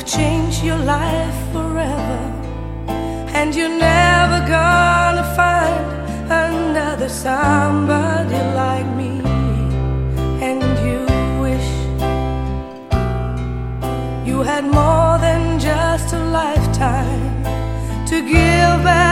I've changed your life forever, and you're never gonna find another somebody like me. And you wish you had more than just a lifetime to give back.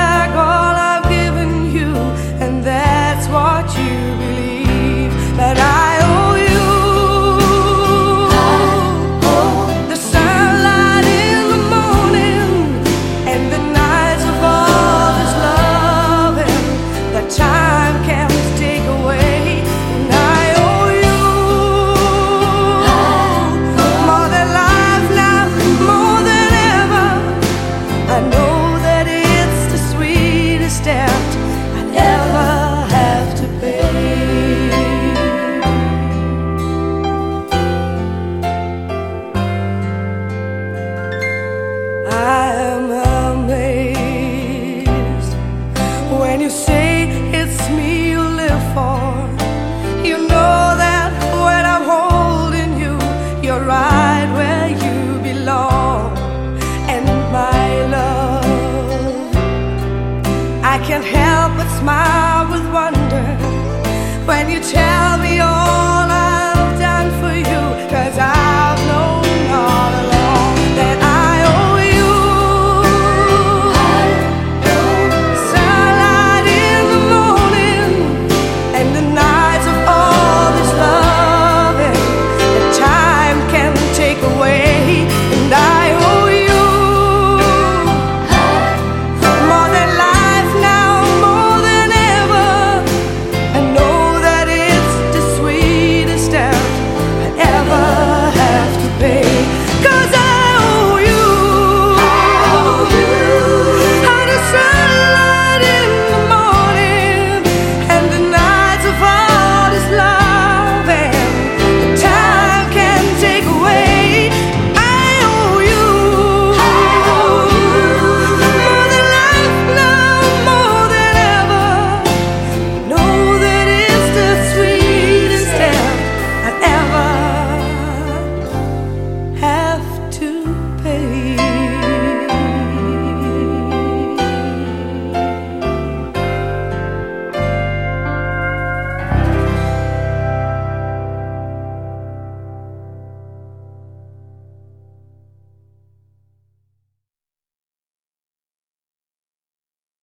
would smile with wonder when you tell me all.